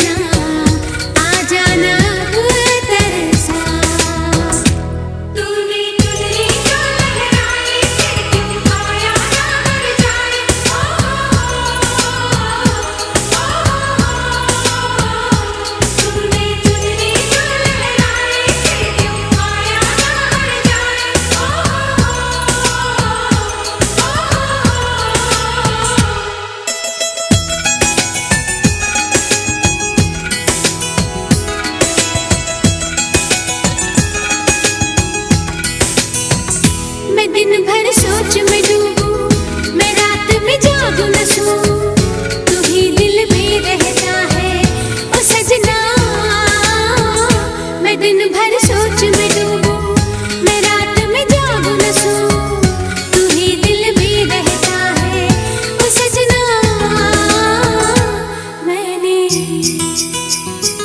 जाना आ जाना। You.